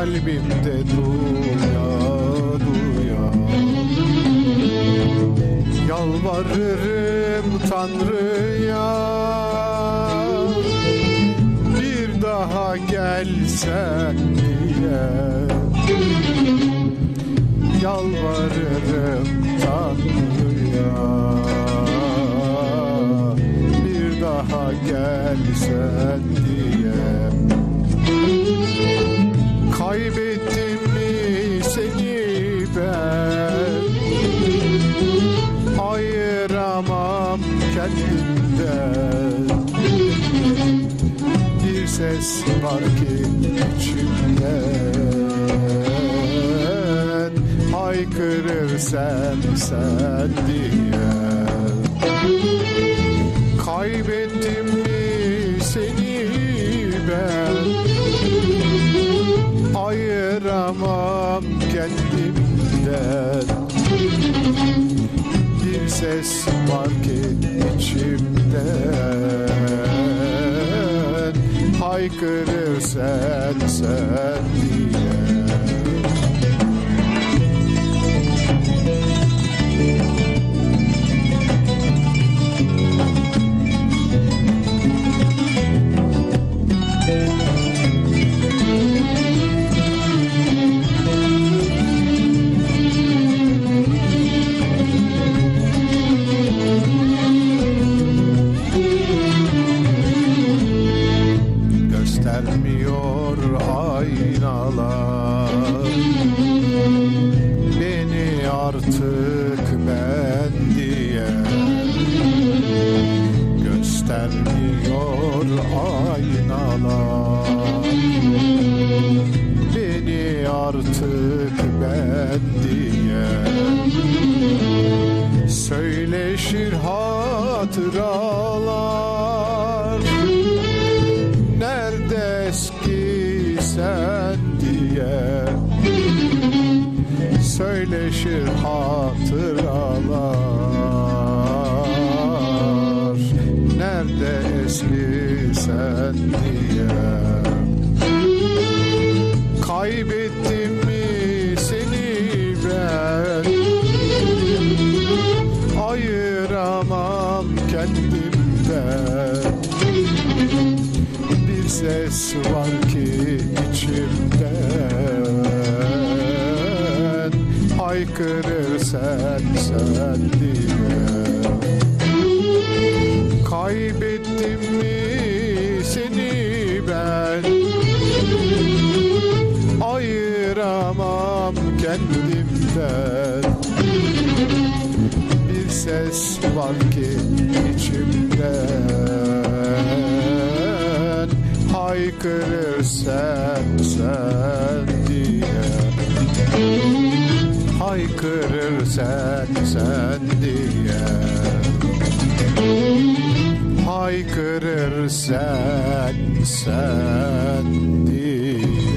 Kalbimde duya duya. Yalvarırım Tanrı'ya Bir daha gelsen diye. Yalvarırım Tanrı'ya Bir daha gelsen Kendimden Bir ses var ki içimden Haykırır sen sen diye. Kaybettim mi seni ben? Ayıramam kendimden. Bir ses var Haykırır sen sen diye göstermiyor aynalar. Beni artık ben diye Göstermiyor aynalar. Beni artık ben diye Söyleşir hatıralar diye. Söyleşir hatıralar. Nerede eski sen diye. Kaybettim mi seni ben? Ayıramam kendimden ses var ki içimden. Haykırır sen sen diye. Kaybettim mi seni ben? Ayıramam kendimden. Bir ses var ki içimden Haykırır sen sen diye. Haykırır sen sen diye. Haykırır sen sen diye